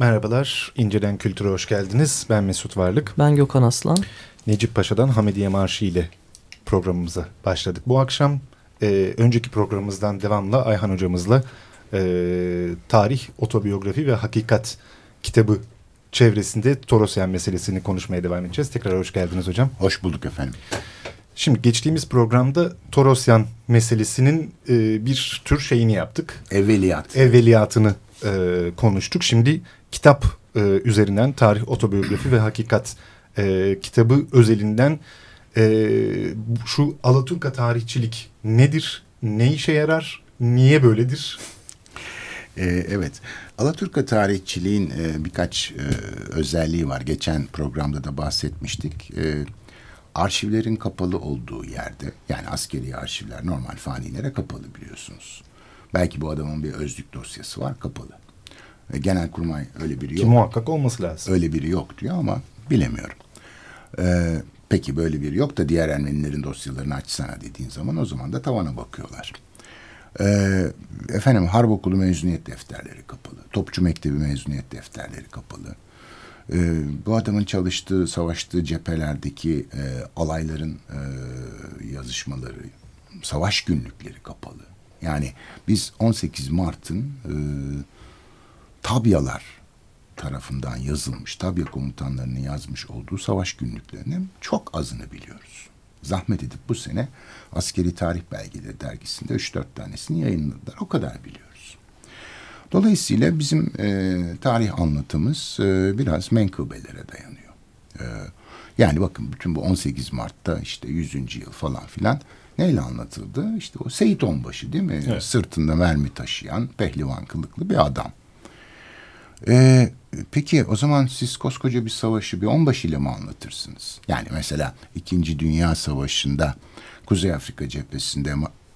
Merhabalar, İncelen Kültür'e hoş geldiniz. Ben Mesut Varlık. Ben Gökhan Aslan. Necip Paşa'dan Hamidiye Marşı ile programımıza başladık. Bu akşam e, önceki programımızdan devamla Ayhan hocamızla e, tarih, otobiyografi ve hakikat kitabı çevresinde Torosyan meselesini konuşmaya devam edeceğiz. Tekrar hoş geldiniz hocam. Hoş bulduk efendim. Şimdi geçtiğimiz programda Torosyan meselesinin e, bir tür şeyini yaptık. Evveliyat. Evveliyatını e, konuştuk. Şimdi kitap e, üzerinden tarih, otobiyografi ve hakikat e, kitabı özelinden e, şu Alaturka tarihçilik nedir, ne işe yarar, niye böyledir? Ee, evet, Alaturka tarihçiliğin e, birkaç e, özelliği var. Geçen programda da bahsetmiştik. E, arşivlerin kapalı olduğu yerde, yani askeri arşivler normal fanilere kapalı biliyorsunuz. Belki bu adamın bir özlük dosyası var, kapalı. E, Genelkurmay öyle biri yok. Ki muhakkak olması lazım. Öyle biri yok diyor ama bilemiyorum. Ee, peki böyle biri yok da diğer Ermenilerin dosyalarını açsana dediğin zaman o zaman da tavana bakıyorlar. Ee, efendim Harp Okulu mezuniyet defterleri kapalı. Topçu Mektebi mezuniyet defterleri kapalı. Ee, bu adamın çalıştığı, savaştığı cephelerdeki e, alayların e, yazışmaları, savaş günlükleri kapalı. Yani biz 18 Mart'ın e, tabyalar tarafından yazılmış, tabya komutanlarının yazmış olduğu savaş günlüklerinin çok azını biliyoruz. Zahmet edip bu sene Askeri Tarih Belgeleri dergisinde 3-4 tanesini yayınladılar. O kadar biliyoruz. Dolayısıyla bizim e, tarih anlatımız e, biraz menkıbelere dayanıyor. E, yani bakın bütün bu 18 Mart'ta işte 100. yıl falan filan neyle anlatıldı? İşte o Seyit Onbaşı değil mi? Evet. Sırtında mermi taşıyan pehlivan kılıklı bir adam. Ee, peki o zaman siz koskoca bir savaşı bir onbaşı ile mi anlatırsınız? Yani mesela İkinci Dünya Savaşı'nda Kuzey Afrika cephesinde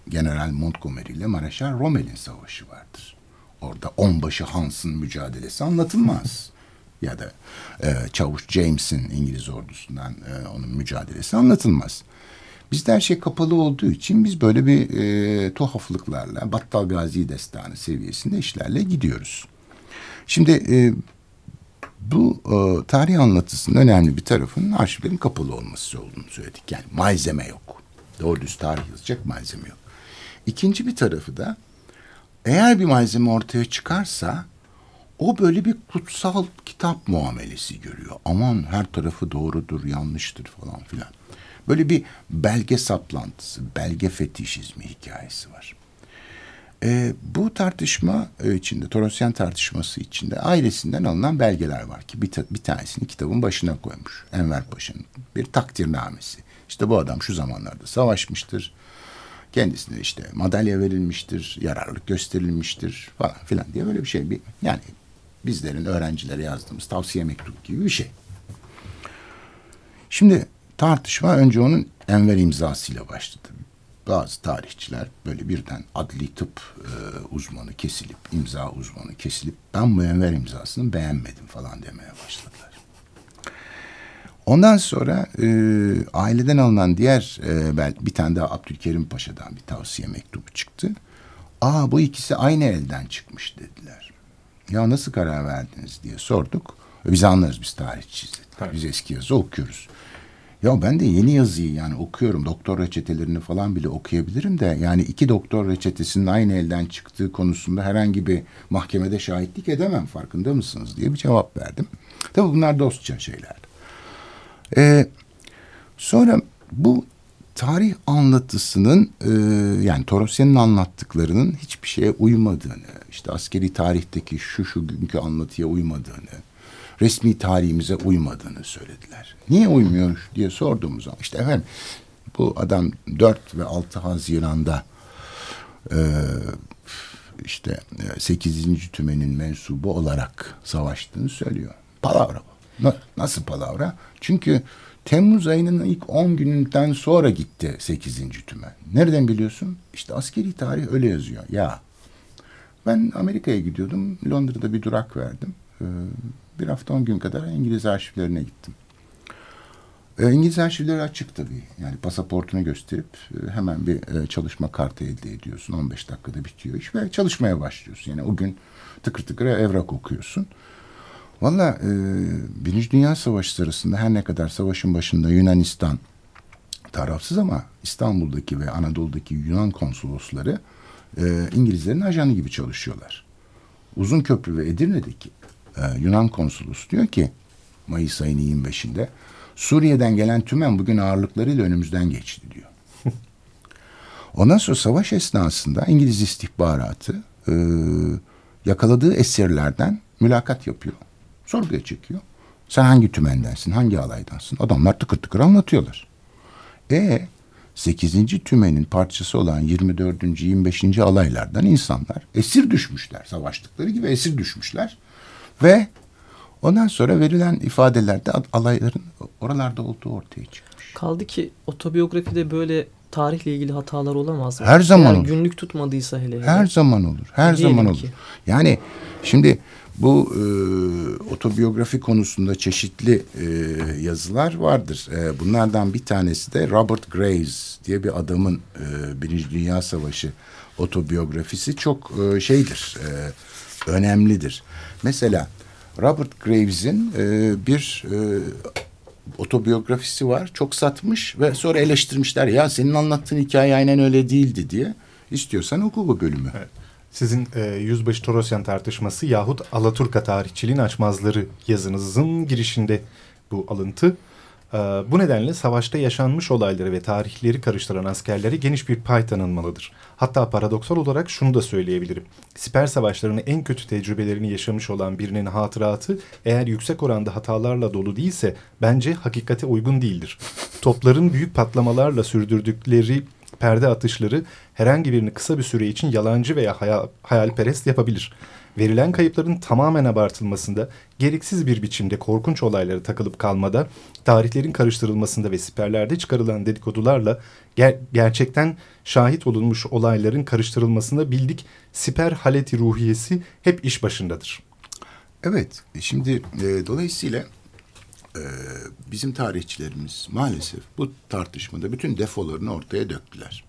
General Montgomery ile Mareşal Rommel'in savaşı vardır. Orada onbaşı Hans'ın mücadelesi anlatılmaz. ya da e, Çavuş James'in İngiliz ordusundan e, onun mücadelesi anlatılmaz. Bizde her şey kapalı olduğu için biz böyle bir e, tuhaflıklarla Battal Gazi Destanı seviyesinde işlerle gidiyoruz. Şimdi e, bu e, tarih anlatısının önemli bir tarafının arşivlerin kapalı olması olduğunu söyledik. Yani malzeme yok. Doğru düz tarih yazacak malzeme yok. İkinci bir tarafı da eğer bir malzeme ortaya çıkarsa o böyle bir kutsal kitap muamelesi görüyor. Aman her tarafı doğrudur, yanlıştır falan filan. Böyle bir belge saplantısı, belge fetişizmi hikayesi var. E, bu tartışma e, içinde, Torosyan tartışması içinde ailesinden alınan belgeler var ki bir, bir tanesini kitabın başına koymuş. Enver Paşa'nın bir takdirnamesi. İşte bu adam şu zamanlarda savaşmıştır. Kendisine işte madalya verilmiştir, yararlık gösterilmiştir falan filan diye böyle bir şey. Bir, yani bizlerin öğrencilere yazdığımız tavsiye mektubu gibi bir şey. Şimdi tartışma önce onun Enver imzasıyla başladı bazı tarihçiler böyle birden adli tıp e, uzmanı kesilip, imza uzmanı kesilip ben bu Enver imzasını beğenmedim falan demeye başladılar. Ondan sonra e, aileden alınan diğer e, bir tane daha Abdülkerim Paşa'dan bir tavsiye mektubu çıktı. Aa bu ikisi aynı elden çıkmış dediler. Ya nasıl karar verdiniz diye sorduk. Biz anlarız biz tarihçiyiz. Biz eski yazı okuyoruz. Ya ben de yeni yazıyı yani okuyorum. Doktor reçetelerini falan bile okuyabilirim de yani iki doktor reçetesinin aynı elden çıktığı konusunda herhangi bir mahkemede şahitlik edemem farkında mısınız diye bir cevap verdim. Tabii bunlar dostça şeyler. Ee, sonra bu tarih anlatısının e, yani Torosyan'ın anlattıklarının hiçbir şeye uymadığını, işte askeri tarihteki şu şu günkü anlatıya uymadığını, resmi tarihimize uymadığını söylediler. Niye uymuyor diye sorduğumuz zaman işte efendim bu adam 4 ve 6 Haziran'da e, işte 8. E, tümenin mensubu olarak savaştığını söylüyor. Palavra bu. Nasıl palavra? Çünkü Temmuz ayının ilk 10 gününden sonra gitti 8. tümen. Nereden biliyorsun? İşte askeri tarih öyle yazıyor. Ya ben Amerika'ya gidiyordum. Londra'da bir durak verdim. Ee, bir hafta on gün kadar İngiliz arşivlerine gittim. E, İngiliz arşivleri açık tabii. Yani pasaportunu gösterip e, hemen bir e, çalışma kartı elde ediyorsun. 15 dakikada bitiyor iş ve çalışmaya başlıyorsun. Yani o gün tıkır tıkır evrak okuyorsun. Valla e, Birinci Dünya Savaşı sırasında her ne kadar savaşın başında Yunanistan tarafsız ama İstanbul'daki ve Anadolu'daki Yunan konsolosları e, İngilizlerin ajanı gibi çalışıyorlar. Uzun Köprü ve Edirne'deki e, Yunan konsolosu diyor ki Mayıs ayının 25'inde Suriye'den gelen tümen bugün ağırlıklarıyla önümüzden geçti diyor. Ondan sonra savaş esnasında İngiliz istihbaratı e, yakaladığı esirlerden mülakat yapıyor. Sorguya çekiyor. Sen hangi tümendensin, hangi alaydansın? Adamlar tıkır tıkır anlatıyorlar. E 8. tümenin parçası olan 24. 25. alaylardan insanlar esir düşmüşler. Savaştıkları gibi esir düşmüşler. Ve ondan sonra verilen ifadelerde alayların oralarda olduğu ortaya çıkmış. Kaldı ki otobiyografide böyle tarihle ilgili hatalar olamaz mı? Her zaman Eğer olur. günlük tutmadıysa hele. hele. Her zaman olur. Her Diyelim zaman olur. Ki. Yani şimdi bu e, otobiyografi konusunda çeşitli e, yazılar vardır. E, bunlardan bir tanesi de Robert Graves diye bir adamın e, Birinci Dünya Savaşı otobiyografisi çok e, şeydir, e, önemlidir. Mesela Robert Graves'in e, bir e, otobiyografisi var. Çok satmış ve sonra eleştirmişler. Ya senin anlattığın hikaye aynen öyle değildi diye. İstiyorsan oku bu bölümü. Evet. Sizin e, Yüzbaşı Torosyan tartışması yahut Alaturka tarihçiliğin açmazları yazınızın girişinde bu alıntı. E, bu nedenle savaşta yaşanmış olayları ve tarihleri karıştıran askerlere geniş bir pay tanınmalıdır. Hatta paradoksal olarak şunu da söyleyebilirim. Siper savaşlarının en kötü tecrübelerini yaşamış olan birinin hatıratı eğer yüksek oranda hatalarla dolu değilse bence hakikate uygun değildir. Topların büyük patlamalarla sürdürdükleri perde atışları herhangi birini kısa bir süre için yalancı veya hayal, hayalperest yapabilir. Verilen kayıpların tamamen abartılmasında, gereksiz bir biçimde korkunç olaylara takılıp kalmada, tarihlerin karıştırılmasında ve siperlerde çıkarılan dedikodularla ger gerçekten şahit olunmuş olayların karıştırılmasında bildik siper haleti ruhiyesi hep iş başındadır. Evet, şimdi e, dolayısıyla e, bizim tarihçilerimiz maalesef bu tartışmada bütün defolarını ortaya döktüler.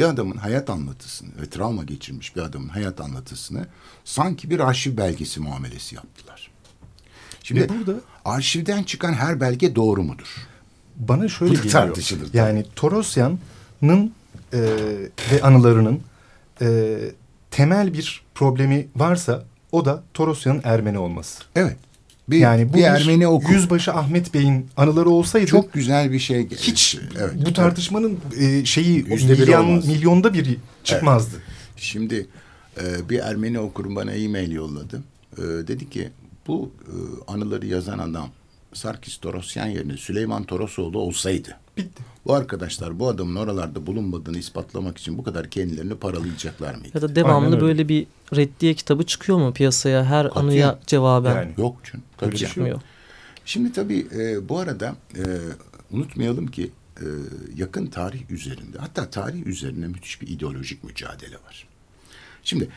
Bir adamın hayat anlatısını ve travma geçirmiş bir adamın hayat anlatısını sanki bir arşiv belgesi muamelesi yaptılar. Şimdi ve burada arşivden çıkan her belge doğru mudur? Bana şöyle geliyor. Tartışılır. Yani Torosyan'ın e, ve anılarının e, temel bir problemi varsa o da Torosyan'ın Ermeni olması. Evet. Bir, yani bu bir Ermeni oku. Yüzbaşı Ahmet Bey'in anıları olsaydı çok güzel bir şey. Hiç evet, bu tartışmanın evet. şeyi milyon, milyonda biri çıkmazdı. Evet. Şimdi e, bir Ermeni okurum bana e-mail yolladı. E, dedi ki bu e, anıları yazan adam Sarkis Torosyan yerine Süleyman Torosoğlu olsaydı. Bitti. Bu arkadaşlar bu adamın oralarda bulunmadığını ispatlamak için bu kadar kendilerini paralayacaklar mıydı? Ya da devamlı böyle bir reddiye kitabı çıkıyor mu piyasaya her Katiyen. anıya cevaben? Yani. Yok çünkü. Tabii çıkmıyor. Şimdi tabii e, bu arada e, unutmayalım ki e, yakın tarih üzerinde hatta tarih üzerine müthiş bir ideolojik mücadele var. Şimdi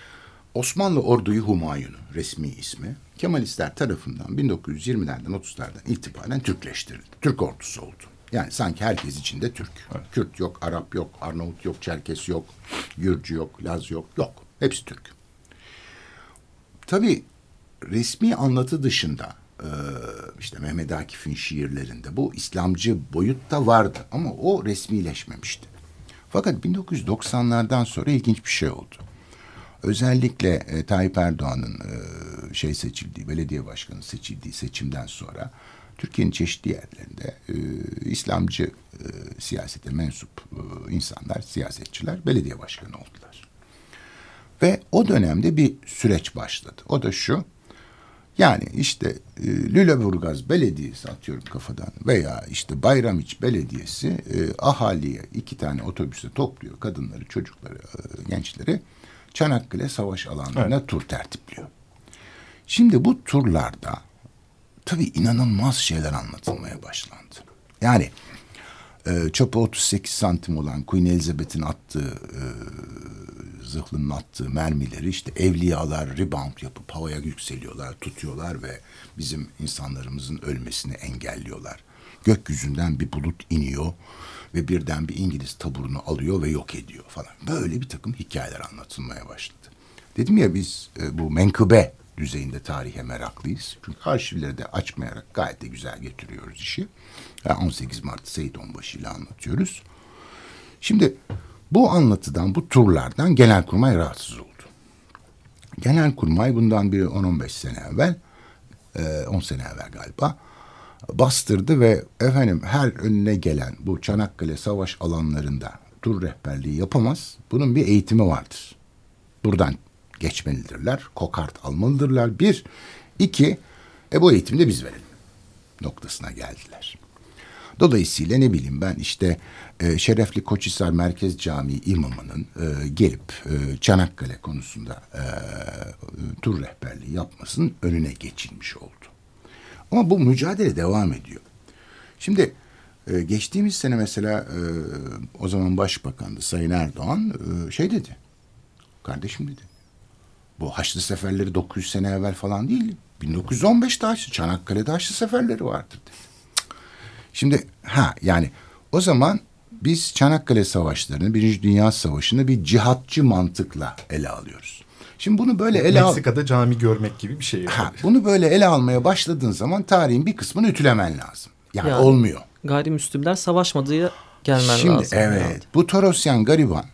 Osmanlı Orduyu Humayun'u resmi ismi Kemalistler tarafından 1920'lerden 30'lardan itibaren Türkleştirildi. Türk ordusu oldu. Yani sanki herkes içinde Türk. Evet. Kürt yok, Arap yok, Arnavut yok, Çerkes yok, Gürcü yok, Laz yok. Yok. Hepsi Türk. Tabii resmi anlatı dışında işte Mehmet Akif'in şiirlerinde bu İslamcı boyutta vardı ama o resmileşmemişti. Fakat 1990'lardan sonra ilginç bir şey oldu. Özellikle e, Tayyip Erdoğan'ın e, şey seçildiği, belediye başkanı seçildiği seçimden sonra Türkiye'nin çeşitli yerlerinde e, İslamcı e, siyasete mensup e, insanlar, siyasetçiler belediye başkanı oldular. Ve o dönemde bir süreç başladı. O da şu, yani işte e, Lüleburgaz Belediyesi atıyorum kafadan veya işte Bayramiç Belediyesi e, ahaliye iki tane otobüste topluyor kadınları, çocukları, e, gençleri Çanakkale savaş alanlarına evet. tur tertipliyor. Şimdi bu turlarda tabii inanılmaz şeyler anlatılmaya başlandı. Yani e, çapı 38 santim olan Queen Elizabeth'in attığı e, zırhlının attığı mermileri işte evliyalar rebound yapıp havaya yükseliyorlar, tutuyorlar ve bizim insanlarımızın ölmesini engelliyorlar. Gökyüzünden bir bulut iniyor ve birden bir İngiliz taburunu alıyor ve yok ediyor falan. Böyle bir takım hikayeler anlatılmaya başladı. Dedim ya biz e, bu menkıbe düzeyinde tarihe meraklıyız. Çünkü arşivleri de açmayarak gayet de güzel getiriyoruz işi. Yani 18 Mart Seyit Onbaşı ile anlatıyoruz. Şimdi bu anlatıdan, bu turlardan Genelkurmay rahatsız oldu. Genelkurmay bundan bir 10-15 sene evvel, 10 sene evvel galiba bastırdı ve efendim her önüne gelen bu Çanakkale savaş alanlarında tur rehberliği yapamaz. Bunun bir eğitimi vardır. Buradan geçmelidirler. Kokart almalıdırlar. Bir. iki e bu eğitimi de biz verelim noktasına geldiler. Dolayısıyla ne bileyim ben işte e, Şerefli Koçhisar Merkez Camii imamının e, gelip e, Çanakkale konusunda e, tur rehberliği yapmasının önüne geçilmiş oldu. Ama bu mücadele devam ediyor. Şimdi e, geçtiğimiz sene mesela e, o zaman başbakandı Sayın Erdoğan e, şey dedi. Kardeşim dedi. Bu Haçlı seferleri 900 sene evvel falan değil. 1915'te Haçlı, Çanakkale'de Haçlı seferleri vardır dedi. Şimdi ha yani o zaman biz Çanakkale Savaşları'nı, Birinci Dünya Savaşı'nı bir cihatçı mantıkla ele alıyoruz. Şimdi bunu böyle ele al... Meksika'da cami görmek gibi bir şey. Ha, bunu böyle ele almaya başladığın zaman tarihin bir kısmını ütülemen lazım. Yani, yani olmuyor. Gayrimüslimler savaşmadığı gelmen Şimdi, lazım. Şimdi evet yani. bu Torosyan gariban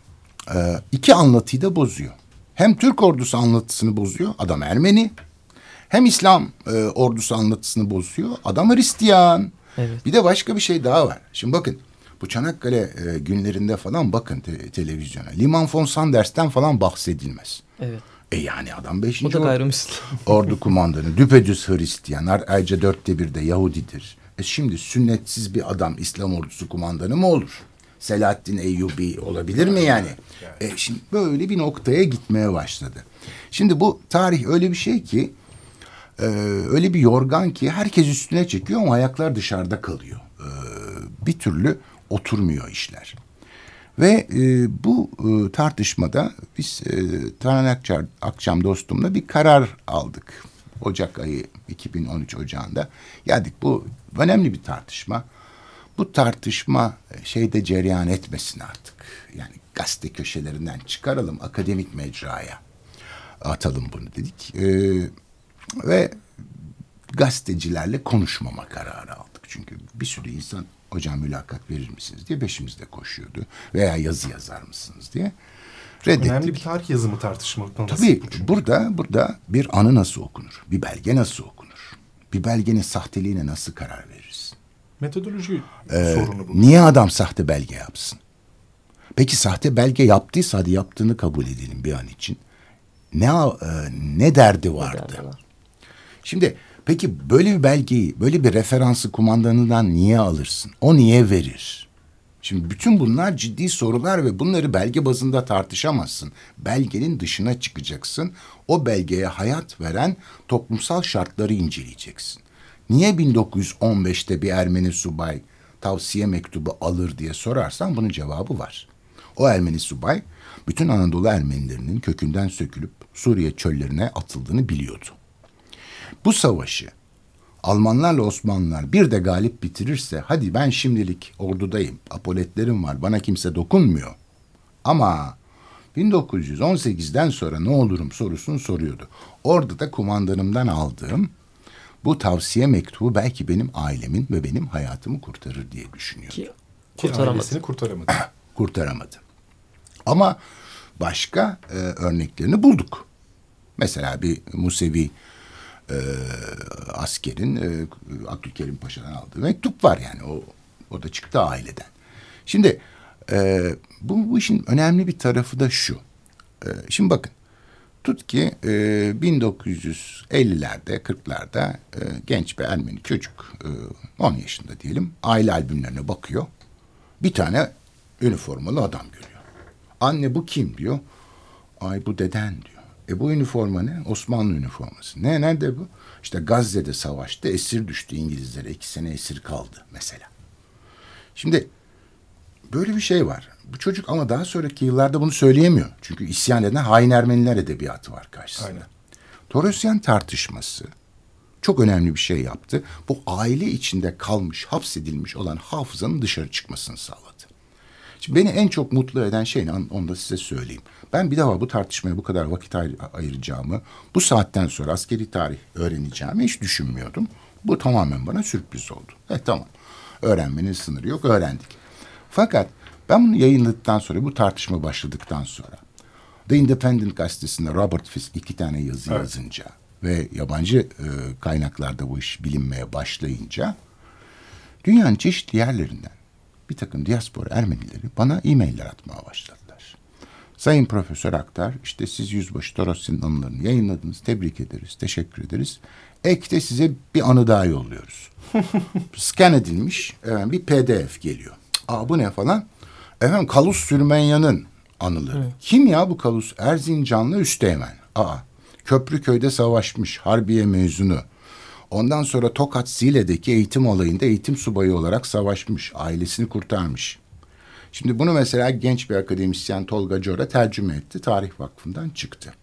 e, iki anlatıyı da bozuyor. Hem Türk ordusu anlatısını bozuyor. Adam Ermeni. Hem İslam e, ordusu anlatısını bozuyor. Adam Hristiyan. Evet. Bir de başka bir şey daha var. Şimdi bakın bu Çanakkale e, günlerinde falan bakın te, televizyona. Liman von Sanders'ten falan bahsedilmez. Evet. E yani adam beşinci o da gayrimüslim. ordu kumandanı. Düpedüz Hristiyan. Ayrıca dörtte bir de Yahudidir. E şimdi sünnetsiz bir adam İslam ordusu kumandanı mı olur? Selahaddin Eyyubi olabilir mi yani? E şimdi böyle bir noktaya gitmeye başladı. Şimdi bu tarih öyle bir şey ki e, öyle bir yorgan ki herkes üstüne çekiyor ama ayaklar dışarıda kalıyor. E, bir türlü oturmuyor işler. Ve e, bu e, tartışmada biz e, Taner Akçar, Akçam dostumla bir karar aldık. Ocak ayı 2013 Ocağı'nda geldik. Bu önemli bir tartışma. Bu tartışma e, şeyde cereyan etmesin artık. Yani gazete köşelerinden çıkaralım akademik mecraya atalım bunu dedik. E, ve gazetecilerle konuşmama kararı aldık. Çünkü bir sürü insan hocam mülakat verir misiniz diye beşimizde koşuyordu. Veya yazı yazar mısınız diye. Reddettik. Önemli bir tarih yazımı tartışma Tabii burada, burada bir anı nasıl okunur? Bir belge nasıl okunur? Bir belgenin sahteliğine nasıl karar veririz? Metodoloji ee, sorunu bu. Niye adam sahte belge yapsın? Peki sahte belge yaptıysa hadi yaptığını kabul edelim bir an için. Ne e, ne derdi vardı? Ne derdi var? Şimdi Peki böyle bir belgeyi, böyle bir referansı kumandanından niye alırsın? O niye verir? Şimdi bütün bunlar ciddi sorular ve bunları belge bazında tartışamazsın. Belgenin dışına çıkacaksın. O belgeye hayat veren toplumsal şartları inceleyeceksin. Niye 1915'te bir Ermeni subay tavsiye mektubu alır diye sorarsan bunun cevabı var. O Ermeni subay bütün Anadolu Ermenilerinin kökünden sökülüp Suriye çöllerine atıldığını biliyordu. Bu savaşı Almanlarla Osmanlılar bir de galip bitirirse hadi ben şimdilik ordudayım, apoletlerim var, bana kimse dokunmuyor. Ama 1918'den sonra ne olurum sorusunu soruyordu. Orada da kumandanımdan aldığım bu tavsiye mektubu belki benim ailemin ve benim hayatımı kurtarır diye düşünüyordu. Ki kurtaramadı. kurtaramadı. kurtaramadı. Ama başka e, örneklerini bulduk. Mesela bir Musevi e, askerin e, Abdülkerim Paşa'dan aldığı mektup var yani o o da çıktı aileden. Şimdi e, bu, bu işin önemli bir tarafı da şu. E, şimdi bakın tut ki e, 1950'lerde 40'larda e, genç bir Ermeni çocuk e, 10 yaşında diyelim aile albümlerine bakıyor. Bir tane üniformalı adam görüyor. Anne bu kim diyor. Ay bu deden diyor. E bu üniforma ne? Osmanlı üniforması. Ne? Nerede bu? İşte Gazze'de savaştı. Esir düştü İngilizlere. iki sene esir kaldı mesela. Şimdi böyle bir şey var. Bu çocuk ama daha sonraki yıllarda bunu söyleyemiyor. Çünkü isyan eden hain Ermeniler edebiyatı var karşısında. Aynen. Torosyan tartışması çok önemli bir şey yaptı. Bu aile içinde kalmış, hapsedilmiş olan hafızanın dışarı çıkmasını sağladı. Şimdi beni en çok mutlu eden şey onu da size söyleyeyim. Ben bir daha bu tartışmaya bu kadar vakit ay- ayıracağımı, bu saatten sonra askeri tarih öğreneceğimi hiç düşünmüyordum. Bu tamamen bana sürpriz oldu. E tamam. Öğrenmenin sınırı yok, öğrendik. Fakat ben bunu yayınladıktan sonra, bu tartışma başladıktan sonra The Independent gazetesinde Robert Fisk iki tane yazı Evet. yazınca ve yabancı e, kaynaklarda bu iş bilinmeye başlayınca dünyanın çeşitli yerlerinden bir takım diaspora Ermenileri bana e-mailler atmaya başladılar. Sayın Profesör Aktar, işte siz Yüzbaşı Torosya'nın anılarını yayınladınız. Tebrik ederiz, teşekkür ederiz. Ek de size bir anı daha yolluyoruz. Scan edilmiş efendim, bir pdf geliyor. Aa bu ne falan? Efendim Kalus Sürmenyan'ın anıları. Kim ya bu Kalus? Erzincanlı Üsteğmen. Aa Köprüköy'de savaşmış, Harbiye mezunu. Ondan sonra Tokat Zile'deki eğitim olayında eğitim subayı olarak savaşmış, ailesini kurtarmış. Şimdi bunu mesela genç bir akademisyen Tolga Cora tercüme etti. Tarih Vakfı'ndan çıktı.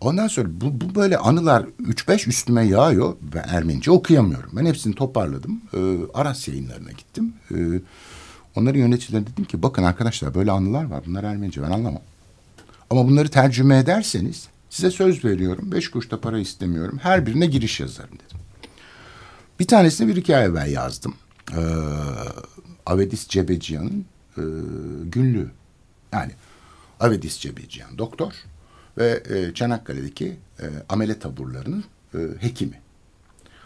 Ondan sonra bu, bu böyle anılar 3-5 üstüme yağıyor. Ben Ermenice okuyamıyorum. Ben hepsini toparladım. Ee, Aras yayınlarına gittim. Ee, onların yöneticilerine dedim ki bakın arkadaşlar böyle anılar var. Bunlar Ermenice ben anlamam. Ama bunları tercüme ederseniz size söz veriyorum. Beş kuruş da para istemiyorum. Her birine giriş yazarım dedim. Bir tanesini bir iki ay evvel yazdım. Ee, Avedis Cebeciyan'ın e, günlüğü. Yani Avedis Cebeciyan doktor ve e, Çanakkale'deki e, amele taburlarının e, hekimi.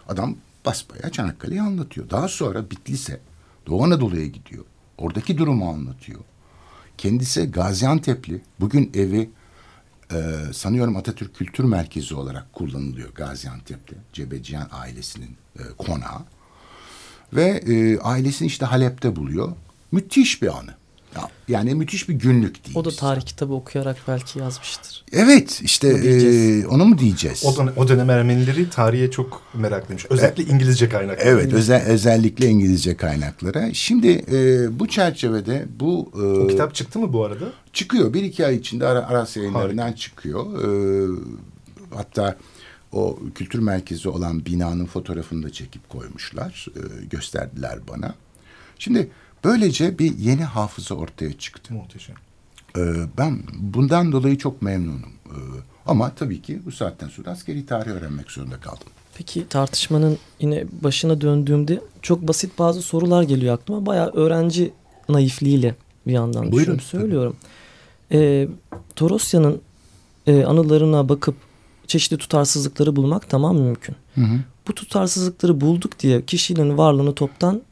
Adam basbaya Çanakkale'yi anlatıyor. Daha sonra Bitlis'e, Doğu Anadolu'ya gidiyor. Oradaki durumu anlatıyor. Kendisi Gaziantep'li. Bugün evi e, sanıyorum Atatürk Kültür Merkezi olarak kullanılıyor Gaziantep'te. Cebeciyan ailesinin e, konağı. Ve e, ailesini işte Halep'te buluyor. Müthiş bir anı. Ya, Yani müthiş bir günlük değil. O da tarih kitabı okuyarak belki yazmıştır. Evet işte e, onu mu diyeceğiz? O, dönem, o dönem Ermenileri tarihe çok meraklıymış. Özellikle İngilizce kaynaklar. Evet özel, özellikle İngilizce kaynaklara. Şimdi e, bu çerçevede bu e, O kitap çıktı mı bu arada? çıkıyor. Bir iki ay içinde Ara, Aras yayınlarından çıkıyor. E, hatta o kültür merkezi olan binanın fotoğrafını da çekip koymuşlar. E, gösterdiler bana. Şimdi böylece bir yeni hafıza ortaya çıktı. Muhteşem. E, ben bundan dolayı çok memnunum. E, ama tabii ki bu saatten sonra askeri tarih öğrenmek zorunda kaldım. Peki tartışmanın yine başına döndüğümde çok basit bazı sorular geliyor aklıma. Bayağı öğrenci naifliğiyle bir yandan Buyurun, söylüyorum. Ee, Torosya'nın e, anılarına bakıp çeşitli tutarsızlıkları bulmak tamam mümkün. Hı hı. Bu tutarsızlıkları bulduk diye kişinin varlığını toptan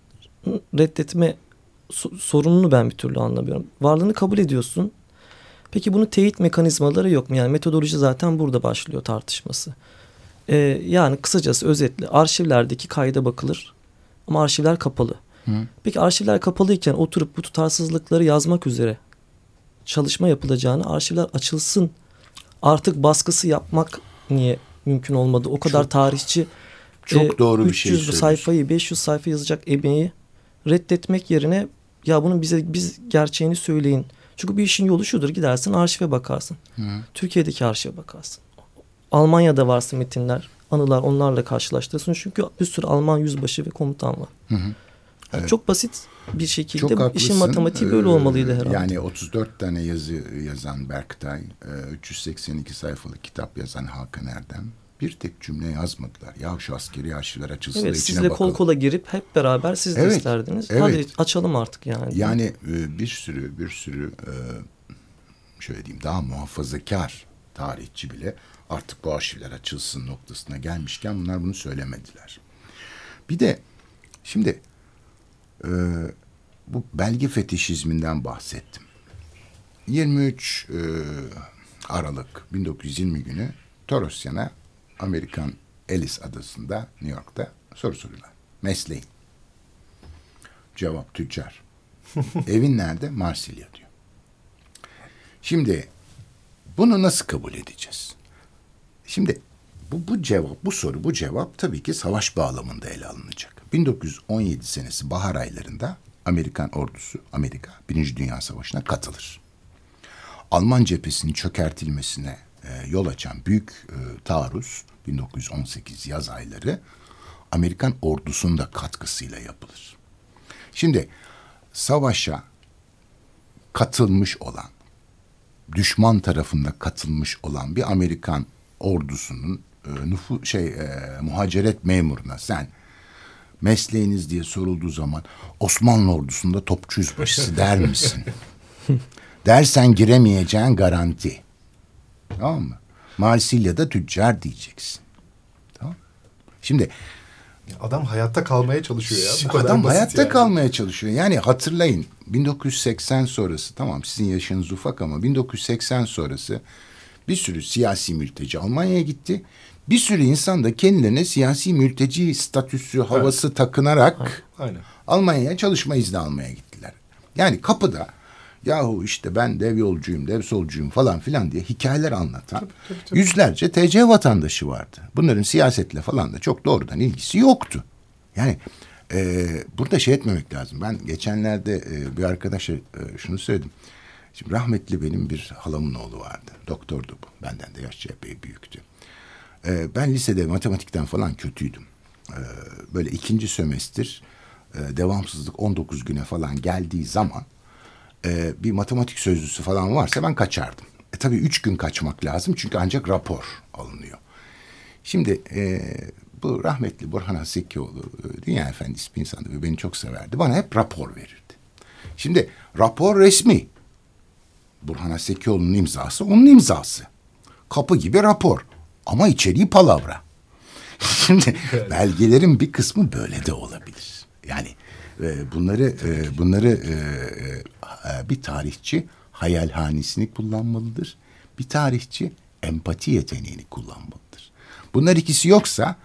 reddetme so- sorununu ben bir türlü anlamıyorum. Varlığını kabul ediyorsun. Peki bunun teyit mekanizmaları yok mu? Yani metodoloji zaten burada başlıyor tartışması. Ee, yani kısacası özetle arşivlerdeki kayda bakılır ama arşivler kapalı. Hı. Peki arşivler kapalıyken oturup bu tutarsızlıkları yazmak üzere çalışma yapılacağını arşivler açılsın artık baskısı yapmak niye mümkün olmadı? O kadar Çok- tarihçi Çok e, doğru bir şey 300 söylüyorsun. sayfayı 500 sayfa yazacak emeği reddetmek yerine ya bunun bize biz gerçeğini söyleyin. Çünkü bir işin yolu şudur gidersin arşive bakarsın. Hı. Türkiye'deki arşive bakarsın. Almanya'da varsa metinler, anılar onlarla karşılaştırsın. Çünkü bir sürü Alman yüzbaşı ve komutan var. Hı hı. Evet. Çok basit bir şekilde Çok haklısın. işin matematiği böyle Ee, olmalıydı herhalde. Yani 34 tane yazı yazan Berktay, e, 382 sayfalık kitap yazan Hakan Erdem bir tek cümle yazmadılar. Ya şu askeri arşivler açılsın evet içine sizle bakalım. kol kola girip hep beraber siz de Evet, isterdiniz. evet. Hadi açalım artık yani. Yani e, bir sürü bir sürü e, şöyle diyeyim daha muhafazakar tarihçi bile artık bu arşivler açılsın noktasına gelmişken bunlar bunu söylemediler. Bir de şimdi e, bu belge fetişizminden bahsettim. 23 e, Aralık 1920 günü Torosyan'a Amerikan Ellis adasında New York'ta soru soruyorlar. Mesleğin. Cevap tüccar. Evin nerede? Marsilya diyor. Şimdi bunu nasıl kabul edeceğiz? Şimdi bu, bu cevap, bu soru, bu cevap tabii ki savaş bağlamında ele alınacak. 1917 senesi bahar aylarında Amerikan ordusu, Amerika Birinci Dünya Savaşı'na katılır. Alman cephesinin çökertilmesine e, yol açan büyük e, taarruz 1918 yaz ayları Amerikan ordusunun da katkısıyla yapılır. Şimdi savaşa katılmış olan, düşman tarafında katılmış olan bir Amerikan ordusunun e, nüfu şey e, muhaceret memuruna sen mesleğiniz diye sorulduğu zaman Osmanlı ordusunda topçu yüzbaşısı der misin? Dersen giremeyeceğin garanti. Tamam mı? Marsilya'da tüccar diyeceksin. Tamam Şimdi Adam hayatta kalmaya çalışıyor ya. Bu kadar adam hayatta yani. kalmaya çalışıyor. Yani hatırlayın 1980 sonrası tamam sizin yaşınız ufak ama 1980 sonrası bir sürü siyasi mülteci Almanya'ya gitti. Bir sürü insan da kendilerine siyasi mülteci statüsü havası takınarak Aynen. Almanya'ya çalışma izni almaya gittiler. Yani kapıda yahu işte ben dev yolcuyum, dev solcuyum falan filan diye hikayeler anlatan yüzlerce TC vatandaşı vardı. Bunların siyasetle falan da çok doğrudan ilgisi yoktu. Yani e, burada şey etmemek lazım. Ben geçenlerde e, bir arkadaşa e, şunu söyledim. Şimdi rahmetli benim bir halamın oğlu vardı. Doktordu bu. Benden de yaşça epey büyüktü. E, ben lisede matematikten falan kötüydüm. E, böyle ikinci sömestr e, devamsızlık 19 güne falan geldiği zaman e, bir matematik sözlüsü falan varsa ben kaçardım. E tabii üç gün kaçmak lazım çünkü ancak rapor alınıyor. Şimdi e, bu rahmetli Burhan Hasekioğlu e, dünya efendisi bir insandı ve beni çok severdi. Bana hep rapor verirdi. Şimdi rapor resmi. Burhan Hasekioğlu'nun imzası onun imzası. Kapı gibi rapor ama içeriği palavra. Şimdi belgelerin bir kısmı böyle de olabilir. Yani e, bunları e, bunları e, e, bir tarihçi hayalhanesini kullanmalıdır. Bir tarihçi empati yeteneğini kullanmalıdır. Bunlar ikisi yoksa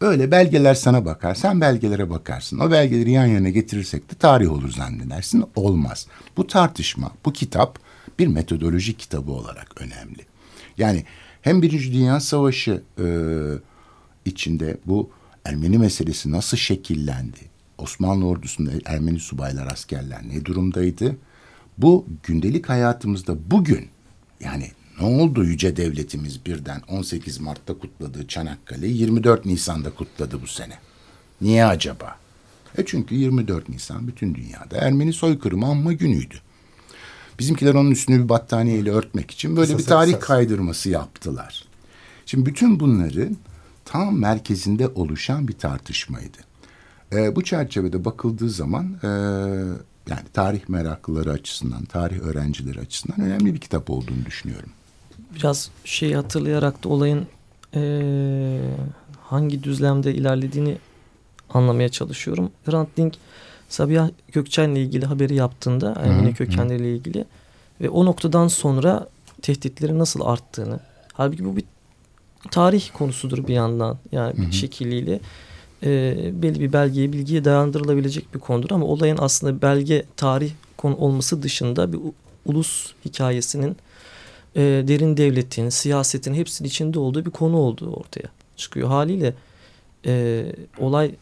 öyle belgeler sana bakar, sen belgelere bakarsın. O belgeleri yan yana getirirsek de tarih olur zannedersin. Olmaz. Bu tartışma, bu kitap bir metodoloji kitabı olarak önemli. Yani hem Birinci Dünya Savaşı e, içinde bu Ermeni meselesi nasıl şekillendi? Osmanlı ordusunda Ermeni subaylar, askerler ne durumdaydı? Bu gündelik hayatımızda bugün yani ne oldu yüce devletimiz birden 18 Mart'ta kutladığı Çanakkale'yi 24 Nisan'da kutladı bu sene? Niye acaba? E çünkü 24 Nisan bütün dünyada Ermeni soykırımı anma günüydü. Bizimkiler onun üstünü bir battaniyeyle örtmek için böyle Kısas bir tarih esas. kaydırması yaptılar. Şimdi bütün bunların tam merkezinde oluşan bir tartışmaydı. Ee, bu çerçevede bakıldığı zaman e, yani tarih meraklıları açısından, tarih öğrencileri açısından önemli bir kitap olduğunu düşünüyorum. Biraz şeyi hatırlayarak da olayın eee, hangi düzlemde ilerlediğini anlamaya çalışıyorum. Hrant Dink Sabiha Gökçen'le ilgili haberi yaptığında Ermeni kökenleriyle ilgili ve o noktadan sonra tehditlerin nasıl arttığını halbuki bu bir tarih konusudur bir yandan yani bir şekliyle eee, belli bir belgeye bilgiye dayandırılabilecek bir konudur. Ama olayın aslında belge tarih konu olması dışında bir ulus hikayesinin e, derin devletin, siyasetin hepsinin içinde olduğu bir konu olduğu ortaya çıkıyor. Haliyle e, olay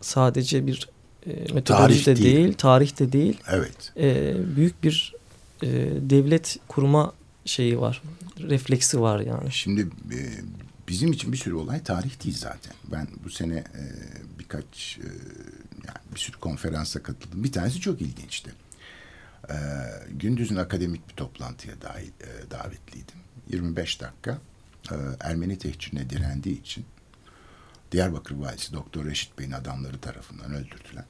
sadece bir e, metodoloji Tarih de değil. değil, tarih de değil. Evet. E, büyük bir e, devlet kurma şeyi var, refleksi var yani. Şimdi e, bizim için bir sürü olay tarih değil zaten. Ben bu sene e, birkaç e, yani bir sürü konferansa katıldım. Bir tanesi çok ilginçti. E, Gündüz'ün akademik bir toplantıya dahil, e, davetliydim. 25 dakika e, Ermeni tehcirine direndiği için Diyarbakır Valisi Doktor Reşit Bey'in adamları tarafından öldürtülen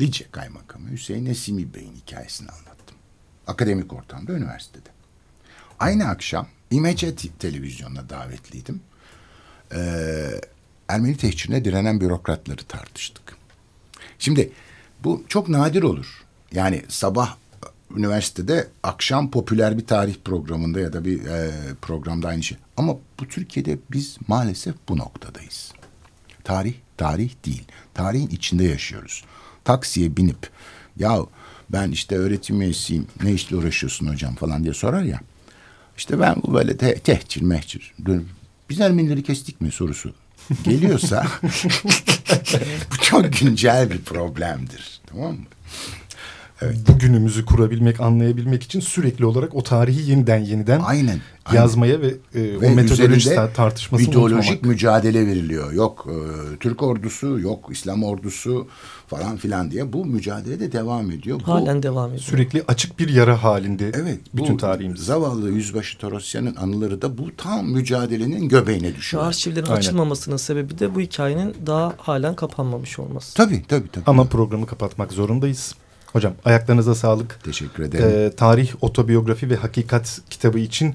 Lice Kaymakamı Hüseyin Nesimi Bey'in hikayesini anlattım. Akademik ortamda üniversitede. Aynı akşam İMC te- televizyonuna davetliydim. Ee, Ermeni tehcirine direnen bürokratları tartıştık. Şimdi bu çok nadir olur. Yani sabah üniversitede akşam popüler bir tarih programında ya da bir e, programda aynı şey. Ama bu Türkiye'de biz maalesef bu noktadayız. Tarih tarih değil. Tarihin içinde yaşıyoruz. Taksiye binip ya ben işte öğretim üyesiyim ne işle uğraşıyorsun hocam falan diye sorar ya. İşte ben bu böyle te tehcir mehcir. Biz Ermenileri kestik mi sorusu geliyorsa bu çok güncel bir problemdir. Tamam mı? Evet. bugünümüzü kurabilmek, anlayabilmek için sürekli olarak o tarihi yeniden yeniden Aynen. aynen. yazmaya ve, e, Ve o metodoloji tartışmasını mitolojik unutmamak. mücadele veriliyor. Yok e, Türk ordusu, yok İslam ordusu falan filan diye bu mücadele de devam ediyor. Bu- Halen devam ediyor. Sürekli açık bir yara halinde Evet, bütün bu tarihimiz. zavallı Yüzbaşı Torosyan'ın anıları da bu tam mücadelenin göbeğine Şu düşüyor. arşivlerin Aynen. açılmamasının sebebi de bu hikayenin daha halen kapanmamış olması. Tabii tabii tabii. Ama programı kapatmak zorundayız. Hocam ayaklarınıza sağlık. Teşekkür ederim. Ee, tarih, otobiyografi ve hakikat kitabı için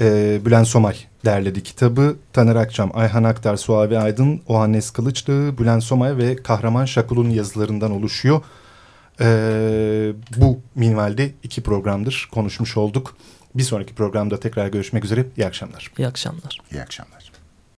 e, Bülent Somay derledi kitabı. Taner Akçam, Ayhan Aktar, Suavi Aydın, Ohannes Kılıçlı, Bülent Somay ve Kahraman Şakul'un yazılarından oluşuyor. Ee, bu minvalde iki programdır konuşmuş olduk. Bir sonraki programda tekrar görüşmek üzere. İyi akşamlar. İyi akşamlar. İyi akşamlar.